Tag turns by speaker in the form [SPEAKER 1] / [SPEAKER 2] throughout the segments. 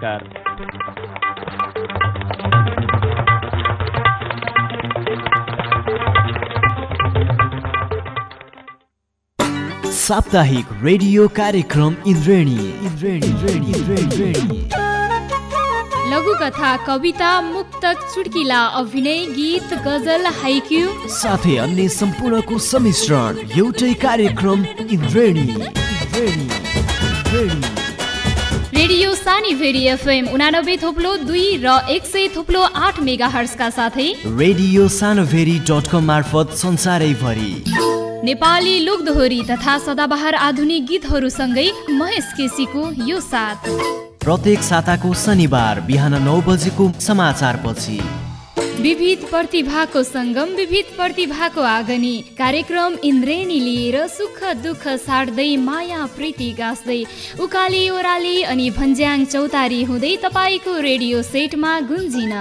[SPEAKER 1] नमस्कार
[SPEAKER 2] साप्ताहिक रेडियो कार्यक्रम इन्द्रेणी इन्द्रेणी इन्द्रेणी, इन्द्रेणी
[SPEAKER 3] लघुकथा कविता मुक्तक चुड्किला अभिनय गीत गजल हाइक्यू
[SPEAKER 2] साथै अन्य सम्पूर्णको सम्मिश्रण एउटै कार्यक्रम इन्द्रेणी इन्द्रेणी इन्द्रेणी
[SPEAKER 3] रेडियो सानी भेरी एफएम उनानब्बे थोप्लो दुई र एक सय थोप्लो आठ मेगा हर्सका साथै
[SPEAKER 2] रेडियो सानोभेरी डट कम मार्फत संसारैभरि।
[SPEAKER 3] नेपाली लोकदोहोरी तथा सदाबहार आधुनिक गीतहरूसँगै महेश केसीको यो साथ।
[SPEAKER 2] प्रत्येक साताको शनिबार बिहान नौ बजेको समाचारपछि।
[SPEAKER 3] विविध प्रतिभाको सङ्गम विविध प्रतिभाको आगनी। कार्यक्रम इन्द्रेणी लिएर सुख दुःख साट्दै माया प्रीति गाँस्दै। उकाली ओह्राली अनि भन्ज्याङ चौतारी हुँदै तपाईँको रेडियो सेटमा गुन्जिन।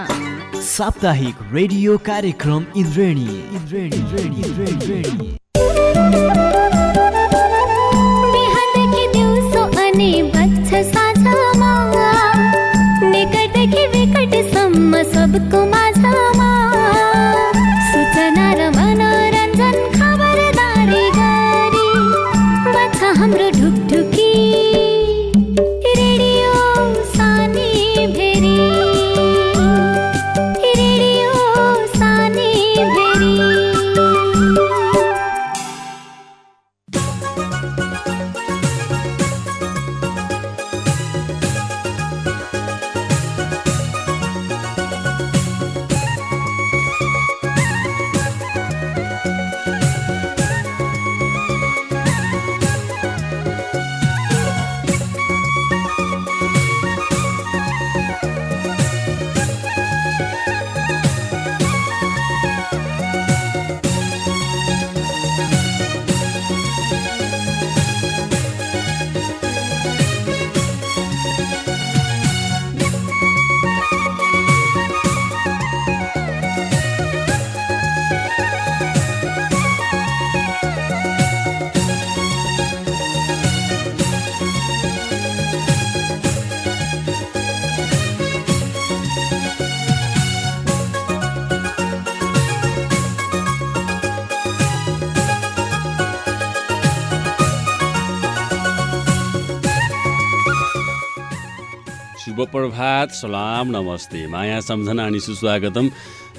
[SPEAKER 2] साप्ताहिक रेडियो कार्यक्रम इन्द्रेणी। इन्द्रेणी
[SPEAKER 4] सबको
[SPEAKER 5] शुभ सलाम नमस्ते। माया सम्झना अनि सुस्वागतम।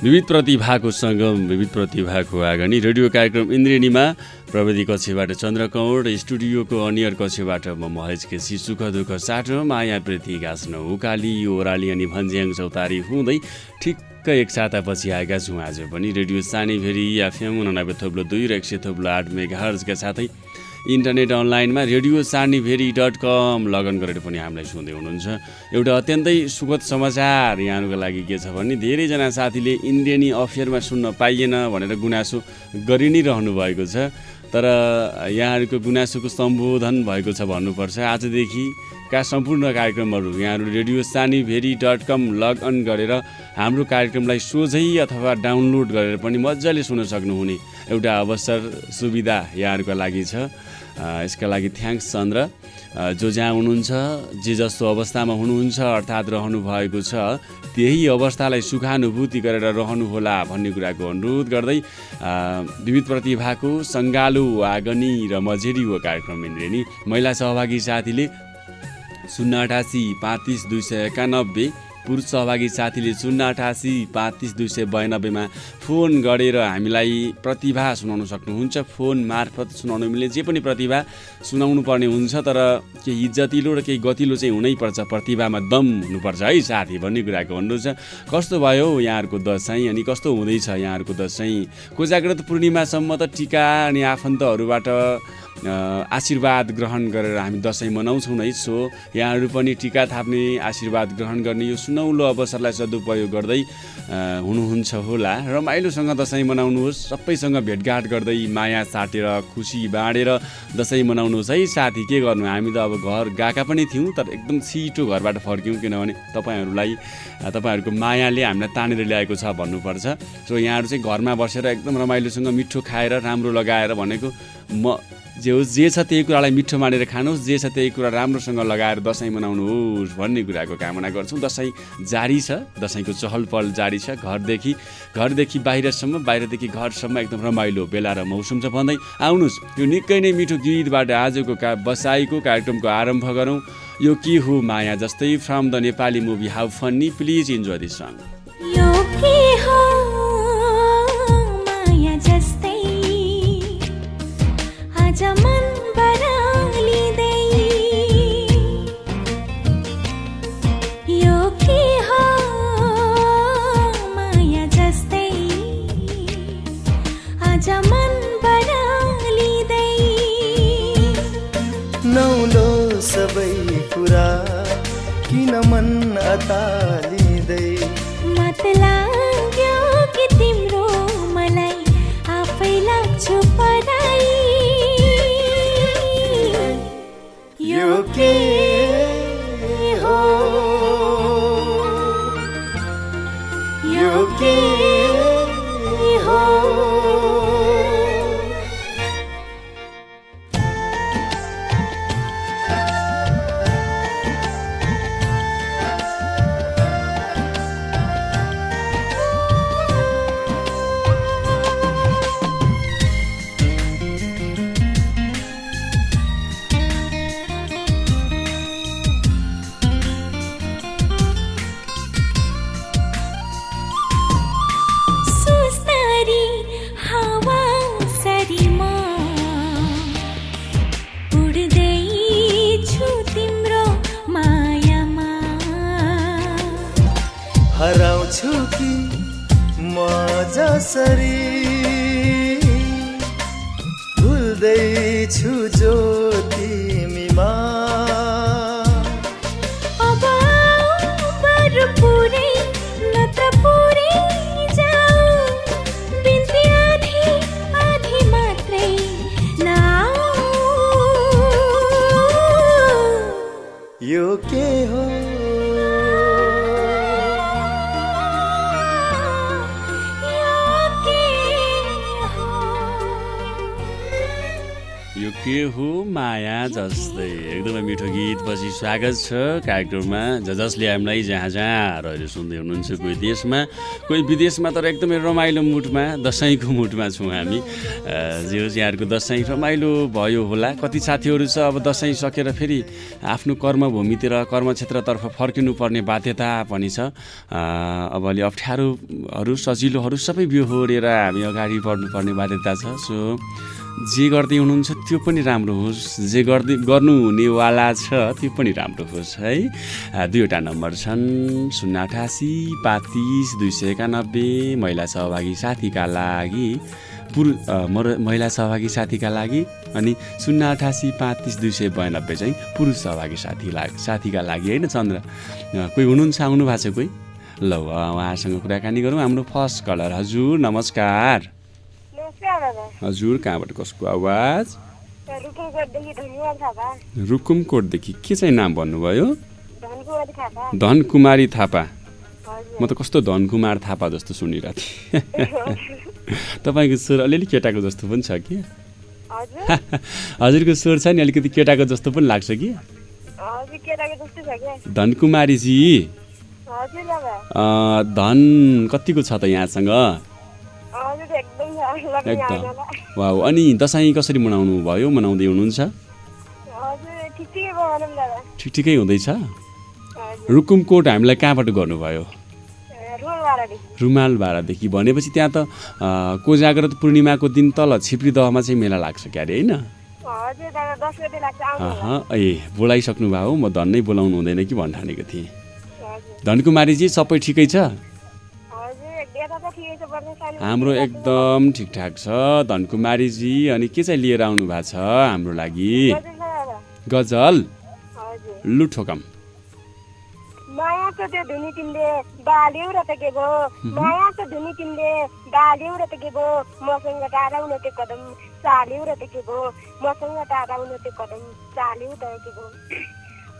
[SPEAKER 5] विविध प्रतिभाको सङ्गम विविध प्रतिभाको आगनी। रेडियो कार्यक्रम इन्द्रेणीमा प्रविधि कक्षबाट चन्द्रकौड स्टुडियोको अनियर कक्षबाट म महेश केसी। सुख दुःख साटो माया प्रीति गाँच्न उकाली ओह्राली अनि भन्ज्याङ चौतारी हुँदै ठिक्क एक सातापछि आएका छौँ। आज पनि रेडियो सानीभेरी एफएम उनानब्बे थोप्लो दुई र एक सय थोप्लो आठ मेगा हर्जका साथै इन्टरनेट अनलाइनमा रेडियो सानीभेरी डट कम लगन गरेर पनि हामीलाई सुन्दै हुनुहुन्छ। एउटा अत्यन्तै सुखद समाचार यहाँहरूको लागि के छ भने धेरैजना साथीले इन्डियनी अफेयरमा सुन्न पाइएन भनेर गुनासो गरि नै रहनु भएको छ। तर यहाँहरूको गुनासोको सम्बोधन भएको छ भन्नुपर्छ। आजदेखि का सम्पूर्ण कार्यक्रमहरू यहाँहरू रेडियो सानी भेरी डट कम लगअन गरेर हाम्रो कार्यक्रमलाई सोझै अथवा डाउनलोड गरेर पनि मजाले सुन्न सक्नुहुने एउटा अवसर सुविधा यहाँहरूको लागि छ। यसका लागि थ्याङ्क्स चन्द्र। जो जहाँ हुनुहुन्छ जे जस्तो अवस्थामा हुनुहुन्छ अर्थात् रहनु भएको छ त्यही अवस्थालाई सुखानुभूति गरेर रहनुहोला भन्ने कुराको अनुरोध गर्दै विविध प्रतिभाको सङ्गालो आगनी र मझेरी हो कार्यक्रम इन्द्रेणी महिला सहभागी साथीले शून्य अठासी पाँतिस दुई सय एकानब्बे पुरुष सहभागी साथीले शून्य अठासी पाँतिस दुई सय बयानब्बेमा फोन गरेर हामीलाई प्रतिभा सुनाउन सक्नुहुन्छ। फोन मार्फत सुनाउनु मिल्ने जे पनि प्रतिभा सुनाउनु पर्ने हुन्छ तर केही इज्जतिलो र केही गतिलो चाहिँ हुनैपर्छ प्रतिभामा दम हुनुपर्छ है साथी भन्ने कुराको अनुरोध छ। कस्तो भयो यहाँहरूको दसैँ अनि कस्तो हुँदैछ यहाँहरूको दसैँ? कोजाग्रत पूर्णिमासम्म त टिका अनि आफन्तहरूबाट आशीर्वाद ग्रहण गरेर हामी दसैँ मनाउँछौँ नै सो यहाँहरू पनि टिका थाप्ने आशीर्वाद ग्रहण गर्ने यो सुनौलो अवसरलाई सदुपयोग गर्दै हुनुहुन्छ होला। रमाइलोसँग दसैँ मनाउनुहोस् सबैसँग भेटघाट गर्दै माया साटेर खुसी बाँडेर दसैँ मनाउनुहोस् है। साथी के गर्नु? हामी त अब घर गएका पनि थियौँ तर एकदम छिटो घरबाट फर्क्यौँ किनभने तपाईँहरूलाई तपाईँहरूको मायाले हामीलाई तानेर ल्याएको छ भन्नुपर्छ। सो यहाँहरू चाहिँ घरमा बसेर एकदम रमाइलोसँग मिठो खाएर राम्रो लगाएर भनेको म जे होस् जे छ त्यही कुरालाई मिठो मानेर खानुहोस् जे छ त्यही कुरा राम्रोसँग लगाएर दसैँ मनाउनुहोस् भन्ने कुराको कामना गर्छौँ। दसैँ जारी छ दसैँको चहल पहल जारी छ। घरदेखि घरदेखि बाहिरसम्म बाहिरदेखि घरसम्म एकदम रमाइलो बेला र मौसम छ भन्दै आउनुहोस्। यो निकै नै मिठो गीतबाट आजको का बसाइको कार्यक्रमको आरम्भ गरौँ। यो के हो माया जस्तै from the Nepali movie how funny please enjoy this song.
[SPEAKER 1] सबै कुरा किन मन अतालिँदै
[SPEAKER 4] मत
[SPEAKER 1] हो
[SPEAKER 5] माया जस्तै एकदमै मिठो गीत पछि स्वागत छ कार्यक्रममा। ज जसले हामीलाई जहाँ जहाँ रहेर सुन्दै हुनुहुन्छ कोही देशमा कोही विदेशमा तर एकदमै रमाइलो मुडमा दसैँको मुडमा छौँ हामी। जे होस् यहाँहरूको दसैँ रमाइलो भयो होला। कति साथीहरू छ अब दसैँ सकेर फेरि आफ्नो कर्मभूमितिर कर्मक्षेत्रतर्फ फर्किनु पर्ने बाध्यता पनि छ। अब अलि अप्ठ्यारोहरू सजिलोहरू सबै बिहोरेर हामी अगाडि बढ्नुपर्ने बाध्यता छ। सो जे गर्दै हुनुहुन्छ त्यो पनि राम्रो होस्। जे गर्दै गर्नुहुनेवाला छ त्यो पनि राम्रो होस् है। दुईवटा नम्बर छन्। शून्य अठासी पाँतिस दुई सय एकानब्बे महिला सहभागी साथीका लागि पुरु महिला सहभागी साथीका लागि अनि शून्य अठासी पाँतिस दुई सय बयानब्बे चाहिँ पुरुष सहभागी साथी ला साथीका लागि होइन चन्द्र? कोही हुनुहुन्छ? आउनु भएको छ कोही? ल उहाँसँग कुराकानी गरौँ। हाम्रो फर्स्ट कलर। हजुर नमस्कार। हजुर कहाँबाट कसको आवाज
[SPEAKER 6] रुकुमकोटदेखि
[SPEAKER 5] के चाहिँ नाम भन्नुभयो
[SPEAKER 6] धनकुमारी थापा
[SPEAKER 5] म त कस्तो धनकुमार थापा जस्तो सुनिरहेको थिएँ तपाईँको स्वर अलिअलि केटाको जस्तो पनि छ कि
[SPEAKER 6] हजुर
[SPEAKER 5] हजुरको स्वर छ नि अलिकति केटाको जस्तो पनि लाग्छ कि धनकुमारीजी धन कतिको छ त यहाँसँग
[SPEAKER 6] एकदम
[SPEAKER 5] वा अनि दसैँ कसरी मनाउनु भयो? मनाउँदै हुनुहुन्छ?
[SPEAKER 6] ठिक ठिकै
[SPEAKER 5] हुँदैछ? रुकुमकोट हामीलाई कहाँबाट गर्नुभयो? रुमाल भाडादेखि भनेपछि त्यहाँ त कोजाग्रत पूर्णिमाको दिन तल छिप्री दहमा चाहिँ मेला लाग्छ क्यारे होइन? ए बोलाइसक्नु भयो हो, म धन नै बोलाउनु हुँदैन कि भन्ठानेको थिएँ। धनकुमारीजी सबै ठिकै छ? हाम्रो एकदम ठिकठाक छ। धनकुमारीजी अनि के चाहिँ लिएर आउनु भएको छ हाम्रो लागि? गजल
[SPEAKER 6] हजुर।
[SPEAKER 5] लु ठोकम
[SPEAKER 6] मायाको त्यो धुनी तिमीले बाल्यौ र त के भयो? मायाको धुनी तिमीले बाल्यौ र त के भयो? मसँग टाढाउन त्यो कदम चाल्यौ र त के भयो? मसँग टाढाउन त्यो कदम चाल्यौ त के भयो?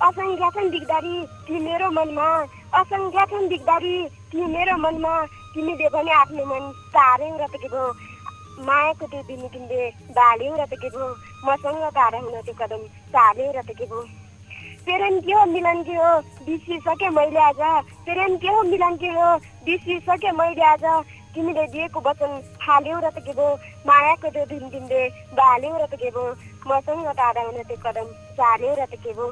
[SPEAKER 6] असङ्ख्या छन् दिगदारी ती मेरो मनमा असङ्ख्या छन् दिगदारी ती मेरो मनमा तिमीले भने आफ्नो मन तार्यौ र त के भयो? मायाको त्यो धुनी तिमीले बाल्यौ र त के भयो? मसँग टाढा हुन त्यो कदम चाल्यौ र त के भयो? प्रेम के हो मिलन के हो? बिर्सिसके मैले आज। प्रेम के हो मिलन के हो? बिर्सिसके मैले आज। तिमीले दिएको वचन फाल्यौ र त के भयो? मायाको त्यो धुन तिमीले बाल्यौ र त के भयो? मसँग टाढा हुन त्यो कदम चाल्यौ र त के भयो?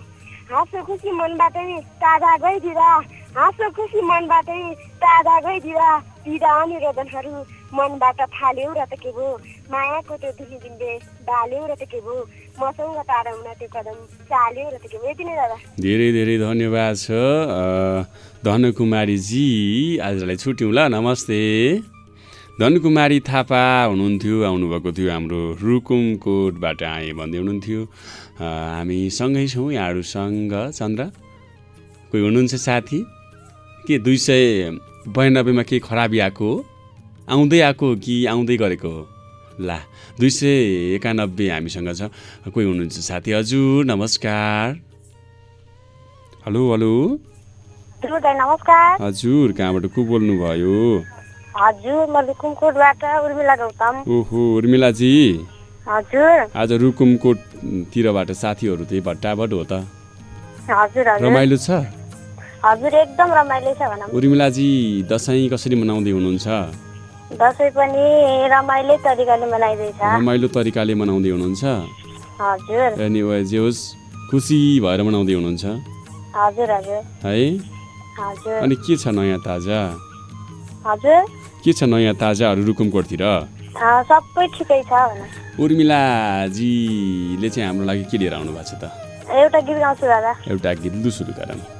[SPEAKER 6] हाँसो खुसी मनबाटै ताजा गइदिँदा। हाँसो खुसी मनबाटै ताजा गइदिँदा पीडा अनि रोदनहरू मनबाट फाल्यौ र त के भयो? मायाको त्यो तिमीले बाल्यौ र त के भयो? मसँग टाढा हुन त्यो कदम चाल्यौ र त के भयो? यति नै दादा।
[SPEAKER 5] धेरै धेरै धन्यवाद छ। धनकुमारीजी आजलाई छुट्यौँ ल नमस्ते। धनकुमारी थापा हुनुहुन्थ्यो आउनुभएको थियो हाम्रो रुकुमकोटबाट आएँ भन्दै हुनुहुन्थ्यो। हामी सँगै छौँ यहाँहरूसँग। चन्द्र कोही हुनुहुन्छ साथी? के दुई सय बयानब्बेमा केही खराबी आएको हो? आउँदै आएको हो कि आउँदै गरेको हो? ला दुई सय एकानब्बे हामीसँग छ। कोही हुनुहुन्छ साथी? हजुर नमस्कार। Hello hello.
[SPEAKER 6] नमस्कार।
[SPEAKER 5] हजुर कहाँबाट को बोल्नुभयो?
[SPEAKER 6] हजुर म लुकुमकोटबाट उर्मिला गौतम।
[SPEAKER 5] ओहो उर्मिलाजी।
[SPEAKER 6] हजुर।
[SPEAKER 5] आज रुकुमकोटतिरबाट साथीहरू त्यही भट्टाबाट हो त। रमाइलो छ?
[SPEAKER 6] हजुर एकदम रमाइलो छ भनौँ।
[SPEAKER 5] उर्मिलाजी दसैँ कसरी मनाउँदै हुनुहुन्छ?
[SPEAKER 6] दसैँ पनि रमाइलो तरिकाले मनाइँदैछ।
[SPEAKER 5] रमाइलो तरिकाले मनाउँदै हुनुहुन्छ?
[SPEAKER 6] हजुर।
[SPEAKER 5] अनि जे होस् खुसी भएर मनाउँदै हुनुहुन्छ?
[SPEAKER 6] हजुर हजुर।
[SPEAKER 5] है?
[SPEAKER 6] हजुर।
[SPEAKER 5] अनि के छ नयाँ ताजा?
[SPEAKER 6] हजुर।
[SPEAKER 5] के छ नयाँ ताजाहरू रुकुमकोटतिर?
[SPEAKER 6] सबै ठिकै छ
[SPEAKER 5] उर्मिलाजीले चाहिँ हाम्रो लागि के लिएर आउनु भएको छ त?
[SPEAKER 6] एउटा गीत गाउँछु दादा।
[SPEAKER 5] एउटा गीत लु सुरु गरौँ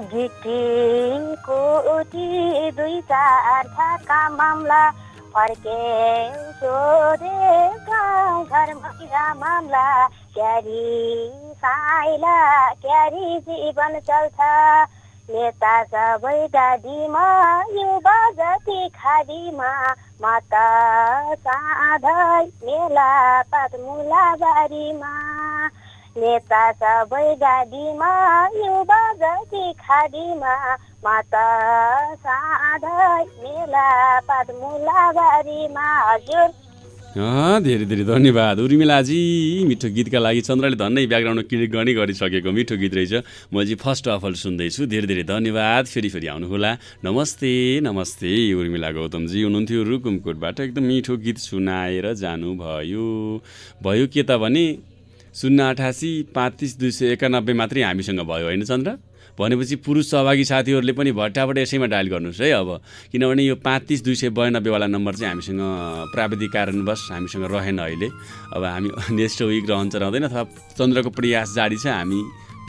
[SPEAKER 6] गिटीको उठी दुई चार छाका मामला फर्के सोधे गाउँ घर महिला मामला। क्यारी साइला क्यारी जीवन चल्छ। नेता सबै गाडीमा युवा जति खाडीमा माता साधै मेला पातमुला बारीमा। नेता सबै युवा जति खाडीमा माता साधै मेला हजुर।
[SPEAKER 5] धेरै धेरै धन्यवाद। उर्मिलाजी मिठो गीतका लागि चन्द्रले धन्नै ब्याकग्राउन्डमा क्लिक गर्ने गरिसकेको मिठो गीत रहेछ। म चाहिँ फर्स्ट अफ अल सुन्दैछु। धेरै धेरै धन्यवाद। फेरि फेरि आउनुहोला। नमस्ते नमस्ते उर्मिला गौतमजी। हुनुहुन्थ्यो रुकुमकोटबाट एकदम मिठो गीत सुनाएर जानुभयो। भयो के त भने शून्य अठासी पाँतिस दुई सय एकानब्बे मात्रै हामीसँग भयो होइन चन्द्र? भनेपछि पुरुष सहभागी साथीहरूले पनि भट्टाबाट यसैमा डायल गर्नुहोस् है अब। किनभने यो पाँतिस दुई सय बयानब्बेवाला नम्बर चाहिँ हामीसँग प्राविधिक कारणवश हामीसँग रहेन अहिले। अब हामी नेक्स्ट विक रहन्छ रहँदैन। अथवा चन्द्रको प्रयास जारी छ। हामी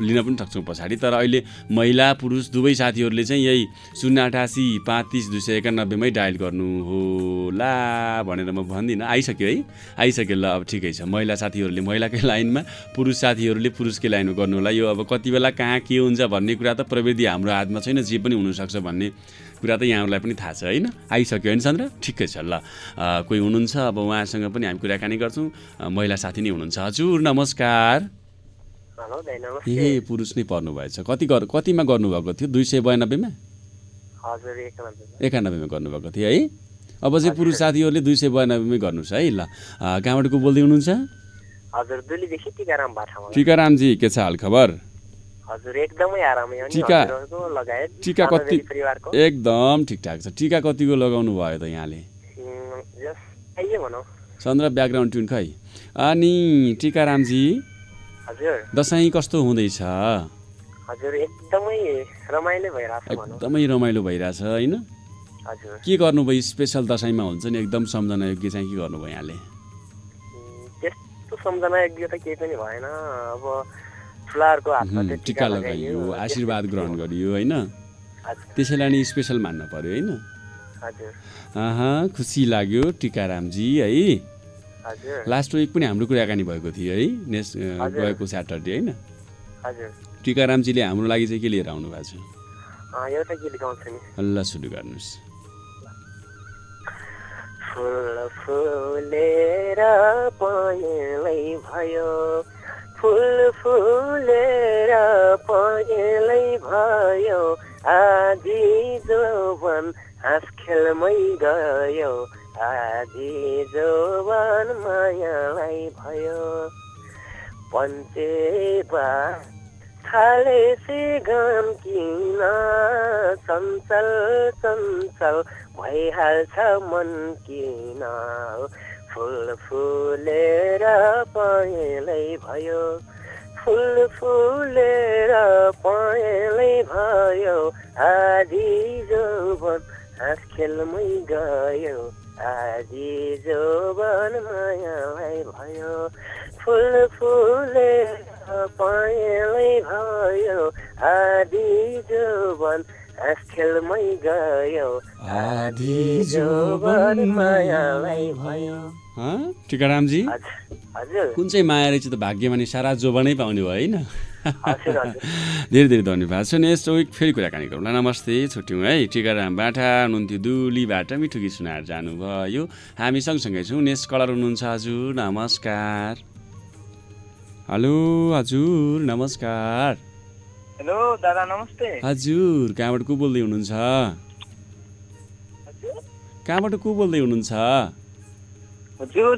[SPEAKER 5] लिन पनि सक्छौँ पछाडि। तर अहिले महिला पुरुष दुवै साथीहरूले चाहिँ यही शून्य अठासी पाँतिस दुई सय एकानब्बेमै डायल गर्नु होला भनेर म भन्दिनँ। आइसक्यो है? आइसक्यो ल अब ठिकै छ। महिला साथीहरूले महिलाकै लाइनमा पुरुष साथीहरूले पुरुषकै लाइनमा गर्नु होला। यो अब कति बेला कहाँ के हुन्छ भन्ने कुरा त प्रविधि हाम्रो हातमा छैन जे पनि हुनसक्छ भन्ने कुरा त यहाँहरूलाई पनि थाहा छ होइन? आइसक्यो होइन चन्द्र ठिकै छ ल। कोही हुनुहुन्छ? अब उहाँसँग पनि हामी कुराकानी गर्छौँ। महिला साथी नै हुनुहुन्छ। हजुर नमस्कार। ए पुरुष नै पर्नु भएछ कति गर कतिमा गर्नुभएको थियो? दुई सय बयानब्बेमा?
[SPEAKER 6] एकानब्बेमा।
[SPEAKER 5] गर्नुभएको थियो है? अब चाहिँ पुरुष साथीहरूले दुई सय बयानब्बेमै गर्नुहोस् है? ल कहाँबाट को बोल्दै हुनुहुन्छ टिकारामजी के छ हालखबर टिका- टिका कति एकदम ठिकठाक छ। टिका कतिको लगाउनु भयो त यहाँले? चन्द्र ब्याकग्राउन्ड ट्युन खै। अनि टिकारामजी दसैँ कस्तो हुँदैछ?
[SPEAKER 6] एकदमै रमाइलो
[SPEAKER 5] भइरहेछ होइन? के गर्नुभयो? स्पेसल दसैँमा हुन्छ नि एकदम सम्झना योग्य चाहिँ के गर्नुभयो यहाँले?
[SPEAKER 6] उम्, त्यस्तो सम्झना योग्य त केही पनि भएन। अब ठुलाहरूको हातमा
[SPEAKER 5] उम्,
[SPEAKER 6] त्यो
[SPEAKER 5] टिका लगाइयो आशीर्वाद ग्रहण गरियो होइन? त्यसैलाई नि स्पेसल मान्न पर्यो होइन? खुसी लाग्यो टिकारामजी है? लास्ट विक पनि हाम्रो कुराकानी भएको थियो है
[SPEAKER 6] हजुर।
[SPEAKER 5] गएको स्याटरडे होइन? टिकारामजीले हाम्रो लागि चाहिँ के लिएर आउनु भएको छ हल्ला सुरु गर्नुहोस्।
[SPEAKER 6] फुल फुलेर पहेँलै भयो। फुल फुलेर पहेँलै भयो। आधी जोवन हाँस खेलमै गयो।
[SPEAKER 7] आधी जोवन मायालाई भयो पञ्चेपा थालेसी घाम किन चञ्चल चञ्चल भइहाल्छ मन किन? फुल फुलेर पहेँलै भयो। फुल फुलेर पहेँलै भयो। आधी जोवन हाँस खेलमै गयो आधी जोवन मायालाई भयो। फुल फुलेर पहेँलै भयो आधी जोवन हाँस खेलमै गयो। आधी जोवन मायालाई भयो।
[SPEAKER 5] हँ? टिकारामजी?
[SPEAKER 7] हजुर। हजुर।
[SPEAKER 5] कुन चाहिँ माया रहेछ त भाग्यमानी सारा जोबनै पाउने भयो होइन? धेरै धेरै धन्यवाद। छ नेक्स्ट विक फेरि कुराकानी गरौँ। ल नमस्ते छुट्यौँ है टिकाराम बाटा हुनुहुन्थ्यो दुलीबाट मिठो गीत सुनाएर जानुभयो। हामी सँगसँगै छौँ। नेक्स्ट कलर हुनुहुन्छ हजुर नमस्कार। हेलो हजुर नमस्कार।
[SPEAKER 7] हेलो दादा नमस्ते।
[SPEAKER 5] हजुर कहाँबाट को बोल्दै हुनुहुन्छ? कहाँबाट को बोल्दै हुनुहुन्छ?
[SPEAKER 7] हजुर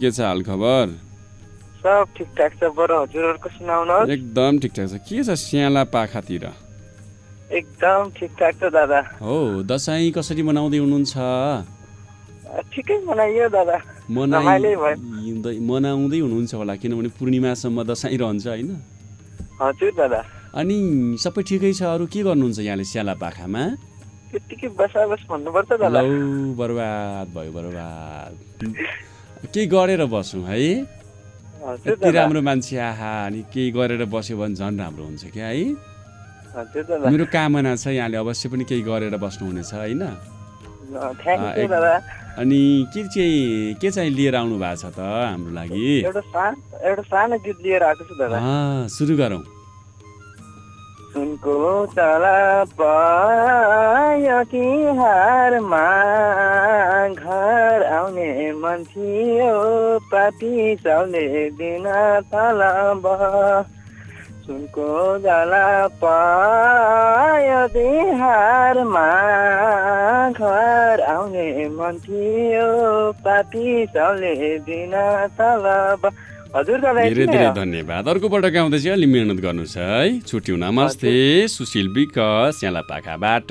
[SPEAKER 5] के छ हाल खबर
[SPEAKER 7] सब ठिकठाक छ बरु हजुरहरूको सुनाउनुहोस्
[SPEAKER 5] एकदम ठिकठाक छ। के छ स्याला पाखातिर?
[SPEAKER 7] एकदम ठिकठाक छ दादा।
[SPEAKER 5] हो दसैँ कसरी मनाउँदै हुनुहुन्छ?
[SPEAKER 7] ठिकै मनाइयो दादा।
[SPEAKER 5] मनाइ मनाउँदै हुनुहुन्छ होला किनभने पूर्णिमासम्म दसैँ रहन्छ होइन?
[SPEAKER 7] हजुर दादा।
[SPEAKER 5] अनि सबै ठिकै छ अरू के गर्नुहुन्छ यहाँले स्याला पाखामा?
[SPEAKER 7] त्यत्तिकै बसाबस भन्नुपर्छ दादा।
[SPEAKER 5] बर्बाद भयो बर्बाद। केही गरेर बसौँ है? यति राम्रो मान्छे आहा अनि केही गरेर बस्यो भने झन् राम्रो हुन्छ क्या है? मेरो कामना छ यहाँले अवश्य पनि केही गरेर बस्नुहुनेछ होइन? अनि के चाहिँ के चाहिँ लिएर आउनु भएको छ त हाम्रो लागि?
[SPEAKER 7] एउटा सानो एउटा सानो गीत लिएर आएको छु दादा।
[SPEAKER 5] अँ, सुरु गरौँ।
[SPEAKER 7] सुनको पायो कि हारमा? घर आउने मन थियो पापी चाउले दिन तलब सुनको जाला पायो बिहारमा घर आउने मन थियो पापी चाउले दिन तलब हजुर
[SPEAKER 5] धेरै धेरै। धन्यवाद। अर्कोपल्ट गाउँदै चाहिँ अलि मिहिनेत गर्नुहोस् है। छुट्यौँ नमस्ते सुशील विकस यहाँलाई पाखाबाट।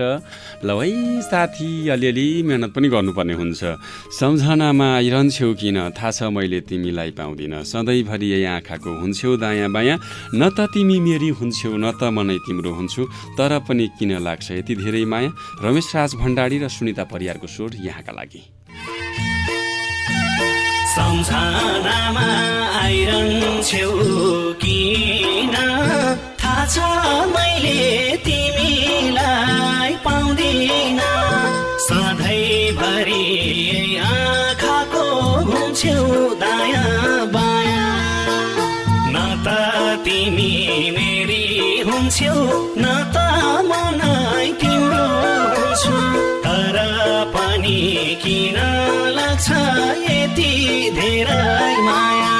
[SPEAKER 5] ल है साथी अलिअलि मिहिनेत पनि गर्नुपर्ने हुन्छ। सम्झनामा आइरहन्छौ किन? थाहा छ मैले तिमीलाई पाउँदिनँ। सधैँभरि यही आँखाको हुन्छौ दायाँ बायाँ। न त तिमी मेरी हुन्छौ न त म नै तिम्रो हुन्छु। तर पनि किन लाग्छ यति धेरै माया? रमेश राज भण्डारी र सुनिता परियारको स्वर यहाँका लागि।
[SPEAKER 8] सम्झनामा आइरहन्छौ किन? थाहा छ मैले तिमीलाई पाउँदिन। सधैँभरि आँखाको घुम्छौ दायाँ बायाँ। न त तिमी मेरी हुन्छौ न त म नै तिम्रो तर पनि किन लाग्छ यति धेरै माया।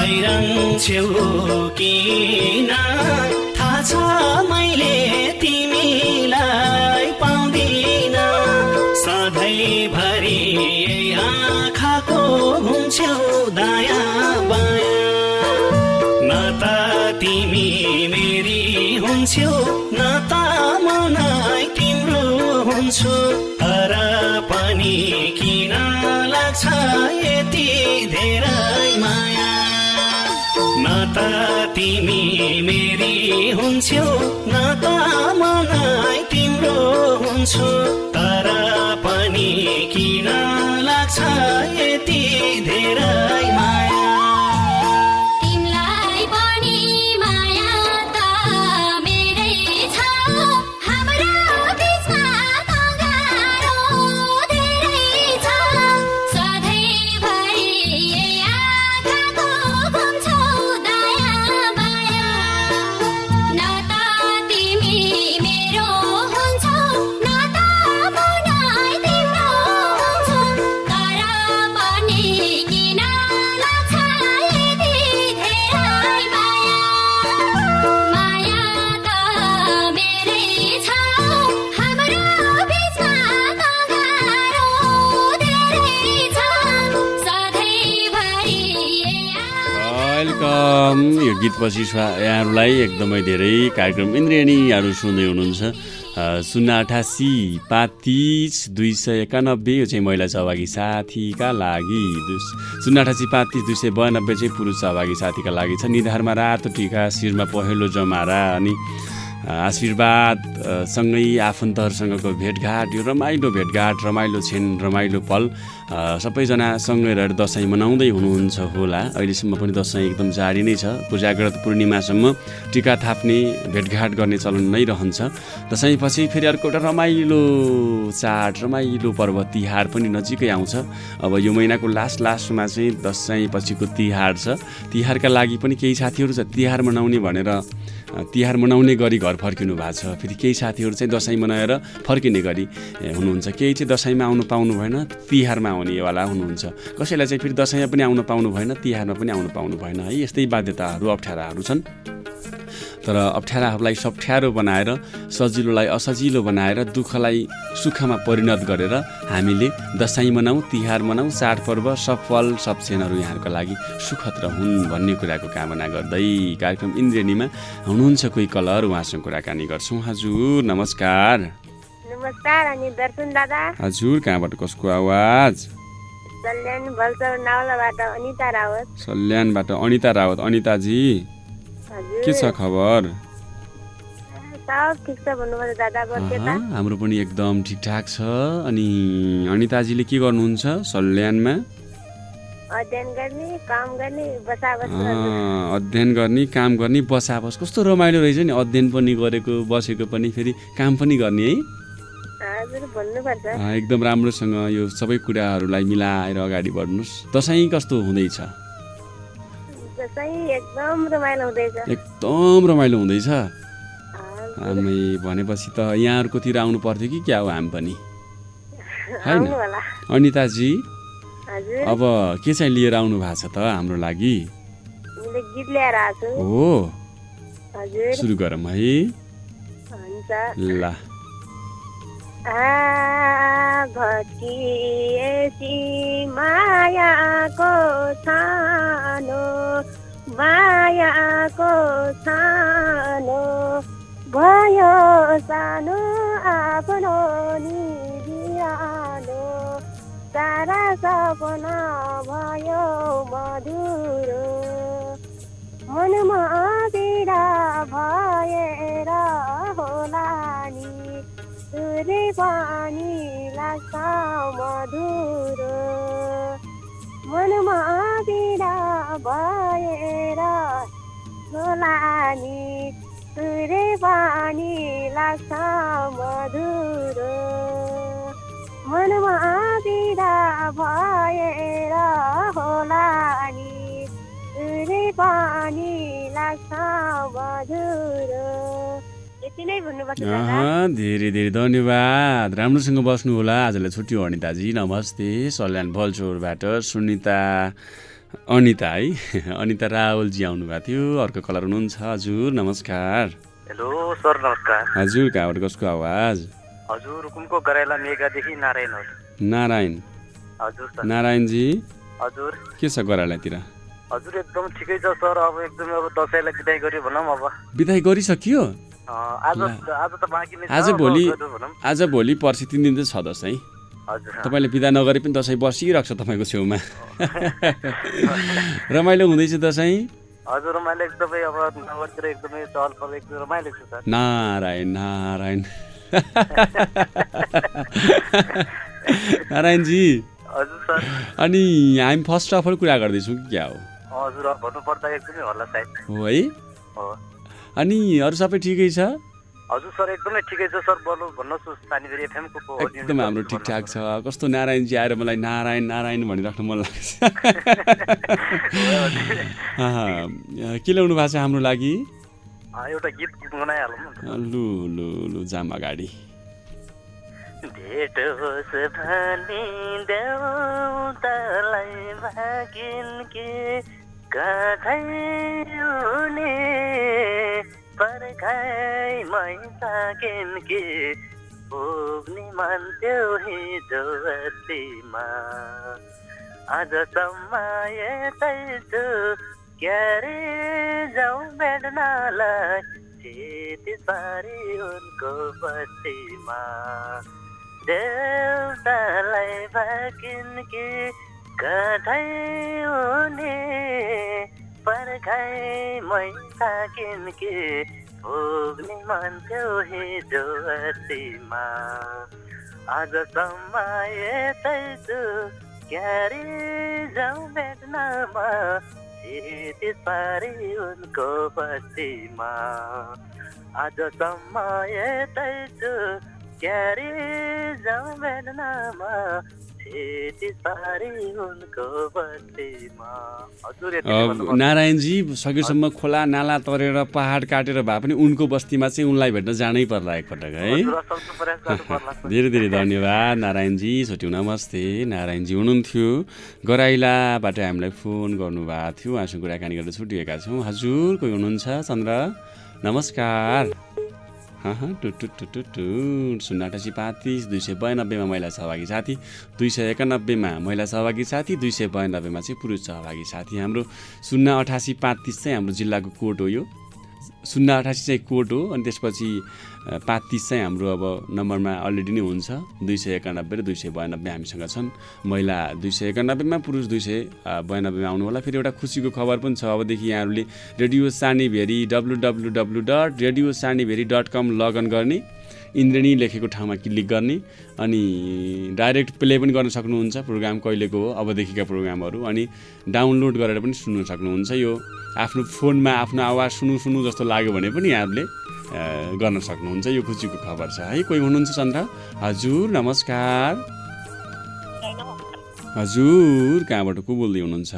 [SPEAKER 8] आइरहन्छौ किन? थाहा छ मैले तिमीलाई पाउँदिन। सधैँभरि आँखाको घुम्छौ दायाँ बायाँ। न त तिमी मेरी हुन्छौ न त म तिम्रो हुन्छु। तर पनि किन लाग्छ यति धेरै माया? न त तिमी मेरी हुन्छौ न त म नै तिम्रो हुन्छु। तर पनि किन लाग्छ यति
[SPEAKER 4] धेरै
[SPEAKER 5] स्वा- यहाँहरूलाई एकदमै धेरै कार्यक्रम इन्द्रियणीहरू सुन्दै हुनुहुन्छ। शून्य अठासी पाँच तिस दुई सय एकानब्बे यो चाहिँ महिला सहभागी साथीका लागि। शून्य अठासी पाँच तिस दुई सय बयानब्बे चाहिँ पुरुष सहभागी साथीका लागि छ। निधारमा रातो टिका शिरमा पहेँलो जमारा अनि आशीर्वाद सँगै आफन्तहरूसँगको भेटघाट यो रमाइलो भेटघाट रमाइलो क्षण रमाइलो पल सबैजना सँगै रहेर दसैँ मनाउँदै हुनुहुन्छ होला। अहिलेसम्म पनि दसैँ एकदम जारी नै छ। पूजाग्रत पूर्णिमासम्म टिका थाप्ने भेटघाट गर्ने चलन नै रहन्छ। दसैँपछि फेरि अर्को एउटा रमाइलो चाड रमाइलो पर्व तिहार पनि नजिकै आउँछ। अब यो महिनाको लास्ट लास्टमा चाहिँ दसैँ पछिको तिहार छ। तिहारका लागि पनि केही साथीहरू छ। तिहार मनाउने भनेर तिहार मनाउने गरी घर फर्किनु भएको छ। फेरि केही साथीहरू चाहिँ दसैँ मनाएर फर्किने गरी हुनुहुन्छ। केही चाहिँ दसैँमा आउनु पाउनु भएन तिहारमा आउनेवाला हुनुहुन्छ। कसैलाई चाहिँ फेरि दसैँमा पनि आउनु पाउनु भएन तिहारमा पनि आउनु पाउनु भएन है। यस्तै बाध्यताहरू अप्ठ्याराहरू छन्। तर अप्ठ्याराहरूलाई सप्ठ्यारो बनाएर सजिलोलाई असजिलो बनाएर दुःखलाई सुखमा परिणत गरेर हामीले दसैँ मनाउँ तिहार मनाउँ चाडपर्व सफल सपसेनहरू यहाँहरूको लागि सुखद रहन् भन्ने कुराको कामना गर्दै कार्यक्रम इन्द्रेणीमा हुनुहुन्छ कोही कलर उहाँसँग कुराकानी गर्छौँ। हजुर नमस्कार।
[SPEAKER 6] नमस्कार अनि दर्शन दादा।
[SPEAKER 5] हजुर कहाँबाट कसको आवाज?
[SPEAKER 6] अनिता रावत।
[SPEAKER 5] सल्यानबाट अनिता रावत। अनिताजी। के छ खबर? हाम्रो पनि एकदम ठिकठाक छ। अनि अनिताजीले के गर्नुहुन्छ सल्यानमा?
[SPEAKER 6] अध्ययन गर्ने काम गर्ने
[SPEAKER 5] बसाबस कस्तो रमाइलो रहेछ नि अध्ययन पनि गरेको बसेको पनि फेरि काम पनि गर्ने है। एकदम राम्रोसँग यो सबै कुराहरूलाई मिलाएर अगाडि बढ्नुहोस्। दसैँ कस्तो हुँदैछ?
[SPEAKER 6] एकदम रमाइलो हुँदैछ।
[SPEAKER 5] एकदम रमाइलो हुँदैछ।
[SPEAKER 6] हजुर,
[SPEAKER 5] हामी भनेपछि त यहाँहरूकोतिर आउनु पर्थ्यो कि क्या हो हामी पनि? होइन? अनिताजी अब के चाहिँ लिएर आउनु भएको छ त हाम्रो लागि? हो। सुरु गरौँ है। ल।
[SPEAKER 6] आ घटिएसी मायाको सानो मायाको सानो भयो सानो आफ्नो नि सारा सपना भयो मधुरो। मनमा पीडा भएर होला नि। सुरे पानी लाग्छ मधुरो। मनमा पीडा भएर होला नि सुरे पानी लाग्छ मधुरो मनमा पीडा भएर होला नि सुरे पानी लाग्छ मधुरो नै
[SPEAKER 5] धेरै धेरै धन्यवाद। राम्रोसँग बस्नु होला। आजलाई छुट्टी हो अनिताजी। नमस्ते। सल्यान भल्चोरबाट सुनिता। अनिता है। अनिता रावलजी आउनुभएको थियो। अर्को कलर हुनुहुन्छ। हजुर नमस्कार।
[SPEAKER 7] हेलो सर नमस्कार।
[SPEAKER 5] हजुर कहाँबाट कसको आवाज?
[SPEAKER 7] हजुर रुकुमको गराइला मेगादेखि नारायण हो।
[SPEAKER 5] नारायण।
[SPEAKER 7] हजुर सर।
[SPEAKER 5] नारायणजी?
[SPEAKER 7] हजुर।
[SPEAKER 5] के छ गरालातिर
[SPEAKER 7] हजुर एकदम ठिकै छ सर। अब एकदम अब दसैँलाई बिदाई गर्यो भनौँ अब।
[SPEAKER 5] बिदाई गरिसकियो?
[SPEAKER 7] आज आज त बाँकी
[SPEAKER 5] आज भोलि आज भोलि पर्सि तिन दिन चाहिँ छ दसैँ तपाईँले बिदा नगरे पनि दसैँ बसिरहेको छ तपाईँको छेउमा। रमाइलो हुँदैछ दसैँ? नारायण नारायण। नारायणजी।
[SPEAKER 7] हजुर सर।
[SPEAKER 5] अनि हामी फर्स्ट अफ अल कुरा गर्दैछौँ कि क्या है? हो। अनि अरू सबै ठिकै छ?
[SPEAKER 7] हजुर सर एकदमै ठिकै छ सर भन्नुहोस्
[SPEAKER 5] एकदम हाम्रो ठिकठाक छ। कस्तो नारायणजी आएर मलाई नारायण नारायण भनिराख्नु मन लाग्छ। के ल्याउनु भएको छ हाम्रो लागि?
[SPEAKER 7] एउटा गीत गुनगुनाइहालौँ न
[SPEAKER 5] लु लु लु जाम अगाडि।
[SPEAKER 7] भेट होस् भने देउतालाई भागिन् के कठै साकिन् के पुग्ने मान्थ्यो हिजो अतीमा आजसम्म यतै छु क्यारे जाउँ भेट्नलाई क्षति पारी उनको बस्तीमा। देउतालाई भाकिन् कि कठै हुने पर्खाइ मै थाकिन् कि भोग्ने मन थियो हिजो अस्तिमा आजसम्म यतै छु क्यारे जाउँ भेट्नमा क्षति पारी उनको बस्तीमा आजसम्म यतै छु क्यारे जाउँ भेट्नमा
[SPEAKER 5] नारायणजी सकेसम्म खोला नाला तरेर पहाड काटेर भए पनि उनको बस्तीमा चाहिँ उनलाई भेट्न जानै पर्ला एकपटक है?
[SPEAKER 7] गर्नु।
[SPEAKER 5] धेरै धेरै धन्यवाद नारायणजी छोट्यौँ नमस्ते। नारायणजी हुनुहुन्थ्यो। गराइलाबाट हामीलाई फोन गर्नुभएको थियो। उहाँसँग कुराकानी गरेर छुटिएका छौँ। हजुर कोही हुनुहुन्छ? चन्द्र नमस्कार। टु शून्य अठासी पाँतिस दुई सय बयानब्बेमा महिला सहभागी साथी दुई सय एकानब्बेमा महिला सहभागी साथी दुई सय बयानब्बेमा चाहिँ पुरुष सहभागी साथी हाम्रो शून्य अठासी पाँतिस चाहिँ हाम्रो जिल्लाको कोड हो यो। शून्य अठासी चाहिँ कोड हो अनि त्यसपछि पाँतिस चाहिँ हाम्रो अब नम्बरमा अलरेडी नै हुन्छ। दुई सय एकानब्बे र दुई सय बयानब्बे हामीसँग छन्। महिला दुई सय एकानब्बेमा पुरुष दुई सय बयानब्बेमा आउनु होला फेरि एउटा खुसीको खबर पनि छ। अबदेखि यहाँहरूले radio Sanibheri W W W dot radio Sanibheri dot com login गर्ने इन्द्रेणी लेखेको ठाउँमा क्लिक गर्ने अनि डाइरेक्ट प्ले पनि गर्न सक्नुहुन्छ। प्रोग्राम कहिलेको हो अबदेखिका प्रोग्रामहरू अनि डाउनलोड गरेर पनि सुन्नु सक्नुहुन्छ। यो आफ्नो फोनमा आफ्नो आवाज सुनु सुनु जस्तो लाग्यो भने पनि यहाँहरूले गर्न सक्नुहुन्छ। यो खुसीको खबर छ। है कोही हुनुहुन्छ चन्द्र? हजुर नमस्कार। हजुर कहाँबाट को बोल्दै हुनुहुन्छ?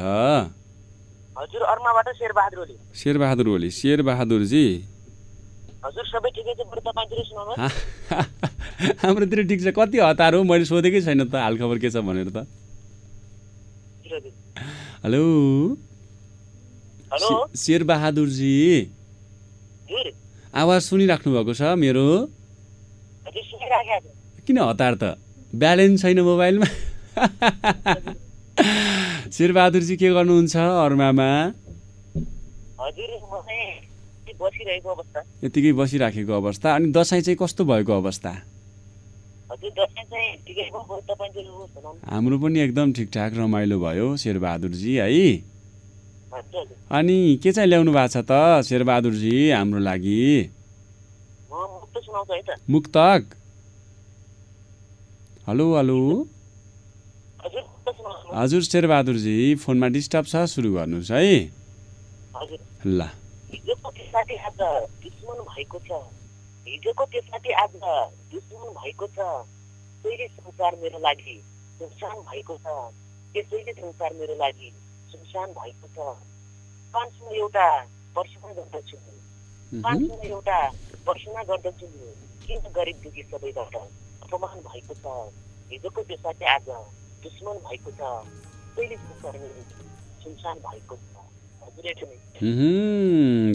[SPEAKER 7] हजुर शेरबहादुर ओली
[SPEAKER 5] शेरबहादुर ओली शेरबहादुरजी?
[SPEAKER 7] हजुर सबै
[SPEAKER 5] हाम्रोतिर ठिक छ। कति हतार हो? मैले सोधेकै छैन त। हालखबर के छ भनेर त। हेलो।
[SPEAKER 7] हेलो।
[SPEAKER 5] शेरबहादुरजी। आवाज सुनिराख्नु भएको छ मेरो? किन हतार त? ब्यालेन्स छैन मोबाइलमा? शेरबहादुरजी के गर्नुहुन्छ अर्मामा?
[SPEAKER 7] बसिरहेको अवस्था।
[SPEAKER 5] यतिकै बसिराखेको अवस्था। अनि दसैँ चाहिँ कस्तो भएको अवस्था? हाम्रो पनि एकदम ठिकठाक रमाइलो भयो शेरबहादुरजी है? अनि के चाहिँ ल्याउनु भएको छ त शेरबहादुरजी हाम्रो लागि? मुक्तक? Hello hello.
[SPEAKER 7] हजुर
[SPEAKER 5] शेरबहादुरजी फोनमा डिस्टर्ब छ सुरु गर्नुहोस् है। ल।
[SPEAKER 7] हिजोको त्यो साथी आज दुश्मन भएको छ? हिजोको त्यो साथी आज दुश्मन भएको छ? त्यसैले संसार मेरो लागि सुनसान भएको छ। त्यसैले संसार मेरो लागि सुनसान भएको छ। पाँचमा एउटा वर्षमा गर्दछु। पाँचमा एउटा वर्षमा गर्दछु। किन गरिब दुखी सबैबाट अपमान भएको छ? हिजोको त्यो साथी आज दुश्मन भएको छ। त्यसैले संसार मेरो सुनसान भएको छ।
[SPEAKER 5] धेरै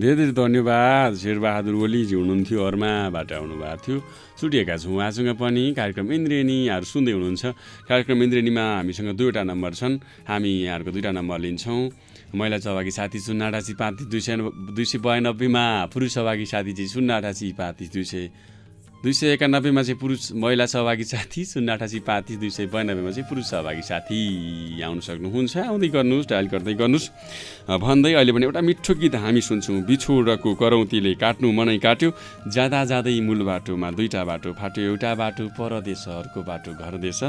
[SPEAKER 5] धेरै धन्यवाद। शेरबहादुर ओलीजी हुनुहुन्थ्यो अर्माबाट आउनुभएको थियो। छुटिएका छौँ उहाँसँग पनि कार्यक्रम इन्द्रेणी यहाँहरू सुन्दै हुनुहुन्छ। कार्यक्रम इन्द्रेणीमा हामीसँग दुईवटा नम्बर छन्। हामी यहाँहरूको दुईवटा नम्बर लिन्छौँ। महिला सहभागी साथी शून्य अठासी पाँतिस दुई सय दुई सय बयानब्बेमा पुरुष सहभागी साथी चाहिँ शून्य अठासी पाँतिस दुई सय दुई सय एकानब्बेमा चाहिँ पुरुष महिला सहभागी साथी शून्य अठासी पाँतिस दुई सय बयानब्बेमा चाहिँ पुरुष सहभागी साथी। आउनु सक्नुहुन्छ। आउँदै गर्नुहोस् डायल गर्दै गर्नुहोस्। भन्दै अहिले पनि एउटा मिठो गीत हामी सुन्छौँ। बिछोडको करौतीले काट्नु मनै काट्यो। जाँदा जाँदै मूल बाटोमा दुईवटा बाटो फाट्यो। एउटा बाटो परदेश अर्को बाटो घरदेश।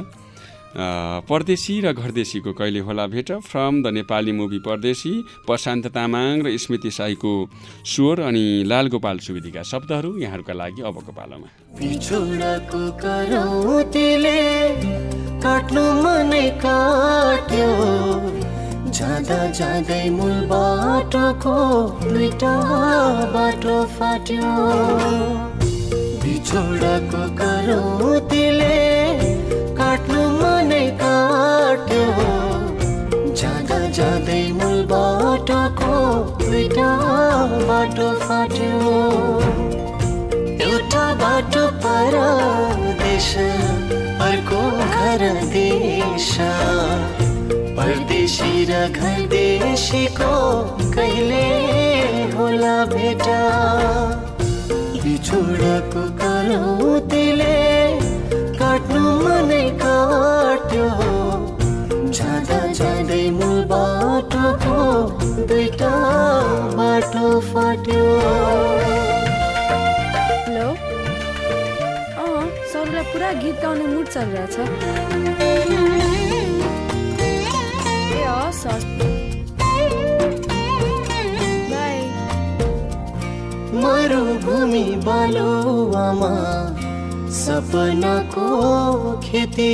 [SPEAKER 5] परदेशी र घरदेशीको कहिले होला भेट? फ्रम द नेपाली मुभी परदेशी प्रशान्त तामाङ र स्मृति साईको स्वर अनि लाल गोपाल सुवेदीका शब्दहरू यहाँहरूका लागि अबको पालोमा।
[SPEAKER 1] जाँदा जाँदै मूल बाटोको दुईटा बाटो फाट्यो। बिछोडको करौतीले काट्यो जाँदा जाँदै मूल बाटोको दुईटा बाटो फाट्यो एउटा बाटो परदेश अर्को घर देश परदेशी बाहिर घर देशीको कहिले होला भेटा बिछोडको करौतीले काट्नु मनै काट्यो जाँदा जाँदै मूल बाटोको दुईटा बाटो फाट्यो।
[SPEAKER 9] हेलो? अँ सरलाई पुरा गीत गाउने मुड चलिरहेछ। ए हस्। बाई।
[SPEAKER 1] मरुभूमि बालुवामा सपनाको खेती।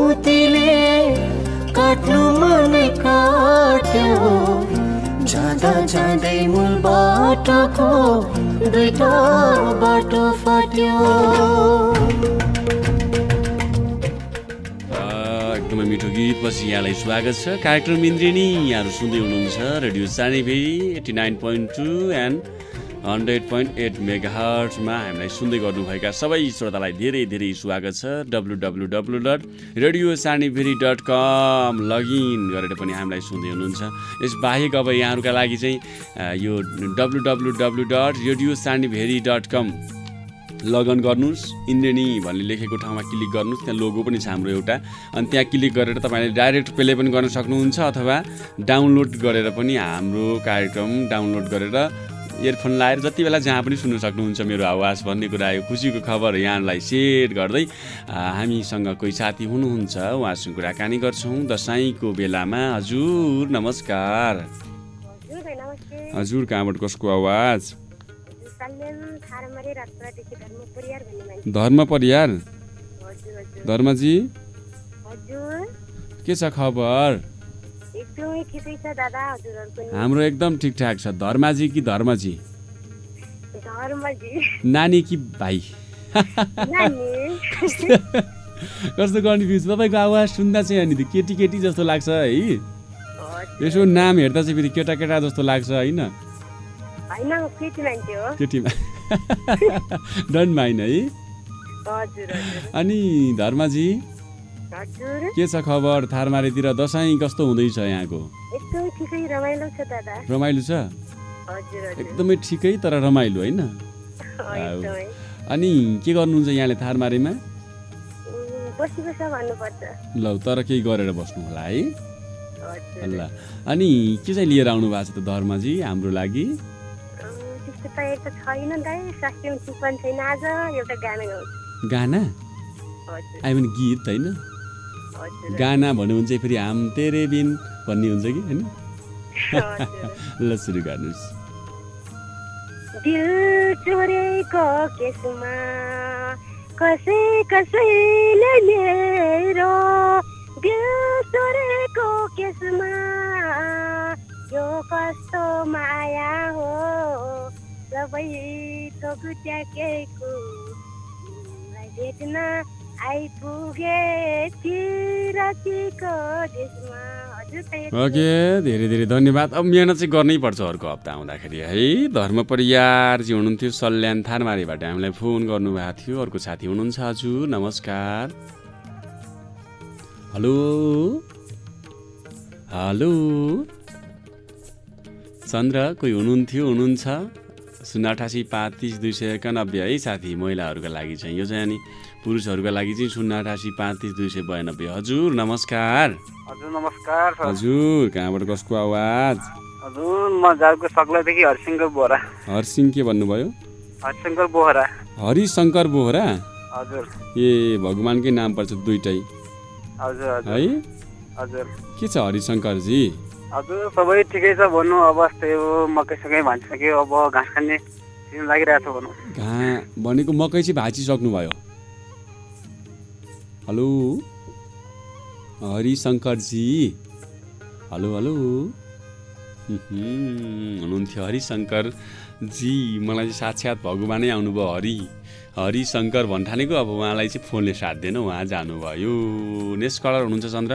[SPEAKER 1] जाँदा जाँदै मूल बाटोको दुईटा बाटो फाट्यो।
[SPEAKER 5] एकदमै मिठो गीतपछि यहाँलाई स्वागत छ। कार्यक्रम इन्द्रिणी यहाँहरू सुन्दै हुनुहुन्छ radio Sanibheri eighty nine point two and hundred point eight mega हर्टमा हामीलाई सुन्दै गर्नुभएका सबै श्रोतालाई धेरै धेरै स्वागत छ। W W W dot radio Sanibheri dot com login गरेर पनि हामीलाई सुन्दै हुनुहुन्छ। यस बाहेक अब यहाँहरूका लागि चाहिँ यो W W W dot radio Sanibheri dot com login गर्नुहोस्। इन्द्रेणी भन्ने लेखेको ठाउँमा क्लिक गर्नुहोस्। त्यहाँ लोगो पनि छ हाम्रो एउटा। अनि त्यहाँ क्लिक गरेर तपाईँले डाइरेक्ट प्ले पनि गर्न सक्नुहुन्छ अथवा डाउनलोड गरेर पनि हाम्रो कार्यक्रम डाउनलोड गरेर इयरफोन लाएर जति बेला जहाँ पनि सुन्न सक्नुहुन्छ मेरो आवाज भन्ने कुरा यो खुसीको खबर यहाँलाई सेयर गर्दै हामीसँग कोही साथी हुनुहुन्छ। उहाँसँग कुराकानी गर्छौँ। दसैँको बेलामा हजुर नमस्कार।
[SPEAKER 6] हजुर
[SPEAKER 5] कहाँबाट कसको आवाज?
[SPEAKER 6] धर्म परियार
[SPEAKER 5] धर्मजी? के छ खबर?
[SPEAKER 6] एकदमै ठिकै छ दादा हजुरहरूको नि
[SPEAKER 5] हाम्रो एकदम ठिकठाक छ। धर्माजी कि धर्मजी?
[SPEAKER 6] धर्मजी।
[SPEAKER 5] नानी कि भाइ?
[SPEAKER 6] नानी।
[SPEAKER 5] कस्तो कन्फ्युज? तपाईँको आवाज सुन्दा चाहिँ अनि केटी केटी जस्तो लाग्छ है। यसो नाम हेर्दा चाहिँ फेरि केटा केटा जस्तो लाग्छ होइन? केटीमा डन्ट माइन है। अनि धर्मजी? के छ खबर? थारमारीतिर दसैँ कस्तो हुँदैछ यहाँको?
[SPEAKER 6] एकदमै ठिकै रमाइलो छ
[SPEAKER 5] एकदमै ठिकै तर रमाइलो होइन? अनि के गर्नुहुन्छ यहाँले थारमारीमा? ल तर केही गरेर बस्नु होला है? ल अनि के चाहिँ लिएर आउनु भएको छ त धर्मजी हाम्रो लागि?
[SPEAKER 6] गाना गाउँछु।
[SPEAKER 5] गाना?
[SPEAKER 6] हजुर।
[SPEAKER 5] आई मिन गीत होइन? गाना भन्यो भने चाहिँ फेरि हाम तेरे बिन भन्ने हुन्छ कि होइन? ल सुरु गर्नुहोस्।
[SPEAKER 6] दिल चोरेको केसमा कसै कसैले मेरो दिल चोरेको केसमा यो कस्तो माया हो? सबै थोक तिमीलाई भेट्न
[SPEAKER 5] ओके धेरै धेरै धन्यवाद। अब मिहिनेत चाहिँ गर्नै पर्छ अर्को हप्ता आउँदाखेरि है? धर्म परियारजी हुनुहुन्थ्यो सल्यान थानमारीबाट हामीलाई फोन गर्नुभएको थियो। अर्को साथी हुनुहुन्छ हजुर नमस्कार। हेलो? हेलो? चन्द्र कोही हुनुहुन्थ्यो? हुनुहुन्छ? शून्य अठासी पाँच तिस दुई सय एकानब्बे है साथी महिलाहरूका लागि चाहिँ। यो चाहिँ अनि पुरुषहरूका लागि चाहिँ शून्य अठासी पाँच तिस दुई सय बयानब्बे। हजुर नमस्कार।
[SPEAKER 10] हजुर नमस्कार
[SPEAKER 5] हजुर कहाँबाट कसको आवाज?
[SPEAKER 10] हजुर म जालको सक्लादेखि हरिशङ्कर बोहरा।
[SPEAKER 5] हरसिंह के भन्नुभयो?
[SPEAKER 10] हरिशङ्कर बोहरा।
[SPEAKER 5] हरिशङ्कर बोहरा?
[SPEAKER 10] हजुर।
[SPEAKER 5] ए भगवान्कै नाम पर्छ दुइटै।
[SPEAKER 10] हजुर
[SPEAKER 5] है?
[SPEAKER 10] हजुर।
[SPEAKER 5] के छ हरिशङ्करजी?
[SPEAKER 10] हजुर सबै ठिकै छ भन्नु अब त्यही हो। मकैसँगै भाँचिसक्यो अब घाँस खाने सिजन लागिरहेको छ भनौँ
[SPEAKER 5] कहाँ भनेको मकै चाहिँ भाँचिसक्नुभयो। हेलो? Harishankarji hello hello? हुनुहुन्थ्यो हरिशङ्करजी मलाई चाहिँ साक्षात् भगवानै आउनुभयो हरि। हरिशङ्कर भन्ठानेको अब उहाँलाई चाहिँ फोनले साथ दिएन उहाँ जानुभयो। नेक्स्ट कलर हुनुहुन्छ चन्द्र।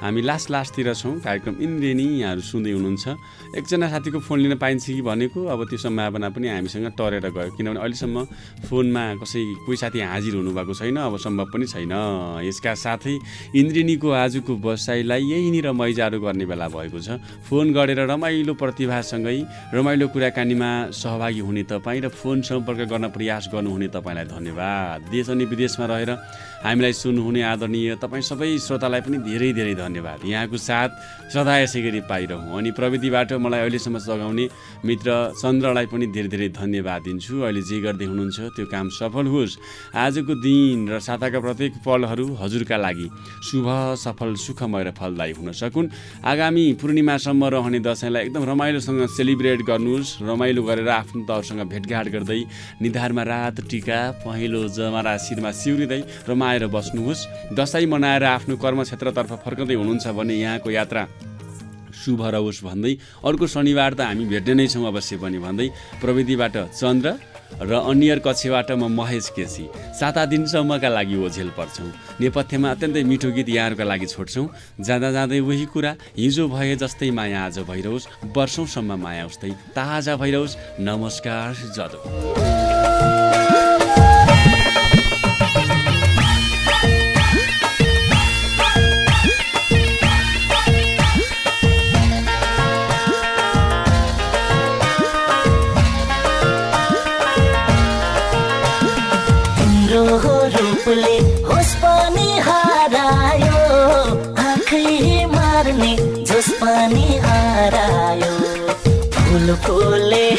[SPEAKER 5] हामी लास्ट लास्टतिर छौँ। कार्यक्रम इन्द्रेणी यहाँहरू सुन्दै हुनुहुन्छ। एकजना साथीको फोन लिन पाइन्छ कि भनेको अब त्यो सम्भावना पनि हामीसँग टरेर गयो। किनभने अहिलेसम्म फोनमा कसै कोही साथी हाजिर हुनुभएको छैन अब सम्भव पनि छैन। यसका साथै इन्द्रेणीको आजको बसाइलाई यहीँनिर मैजारो गर्ने बेला भएको छ। फोन गरेर रमाइलो प्रतिभासँगै रमाइलो कुराकानीमा सहभागी हुने तपाईँ र फोन सम्पर्क गर्न प्रयास गर्नुहुने तपाईँलाई धन्यवाद। देश अनि विदेशमा रहेर हामीलाई सुन्नुहुने आदरणीय तपाईँ सबै श्रोतालाई पनि धेरै धेरै धन्यवाद। यहाँको साथ सदा यसै गरी पाइरहँ अनि प्रविधिबाट मलाई अहिलेसम्म सघाउने मित्र चन्द्रलाई पनि धेरै धेरै धन्यवाद दिन्छु। अहिले जे गर्दै हुनुहुन्छ त्यो काम सफल होस्। आजको दिन र साताका प्रत्येक पलहरू हजुरका लागि शुभ सफल सुखमय र फलदायी हुन सकुन्। आगामी पूर्णिमासम्म रहने दसैँलाई एकदम रमाइलोसँग सेलिब्रेट गर्नुहोस्। रमाइलो गरेर आफ्नो तहसँग भेटघाट गर्दै निधारमा रात टिका पहेँलो जमारा शिरमा सिउरिँदै रमाएर बस्नुहोस्। दसैँ मनाएर आफ्नो कर्मक्षेत्रतर्फ फर्कँदै हुनुहुन्छ भने यहाँको यात्रा शुभ रहोस् भन्दै अर्को शनिबार त हामी भेट्ने नै छौँ अवश्य पनि भन्दै प्रविधिबाट चन्द्र र अन्यर कक्षबाट म महेश केसी। साता दिनसम्मका लागि ओझेल पर्छौँ। नेपथ्यमा अत्यन्तै मिठो गीत यहाँहरूका लागि छोड्छौँ। जाँदा जाँदै वही कुरा हिजो भए जस्तै माया आज भइरहोस् वर्षौँसम्म माया उस्तै। ताजा भइरहोस् नमस्कार जदो।
[SPEAKER 11] खोले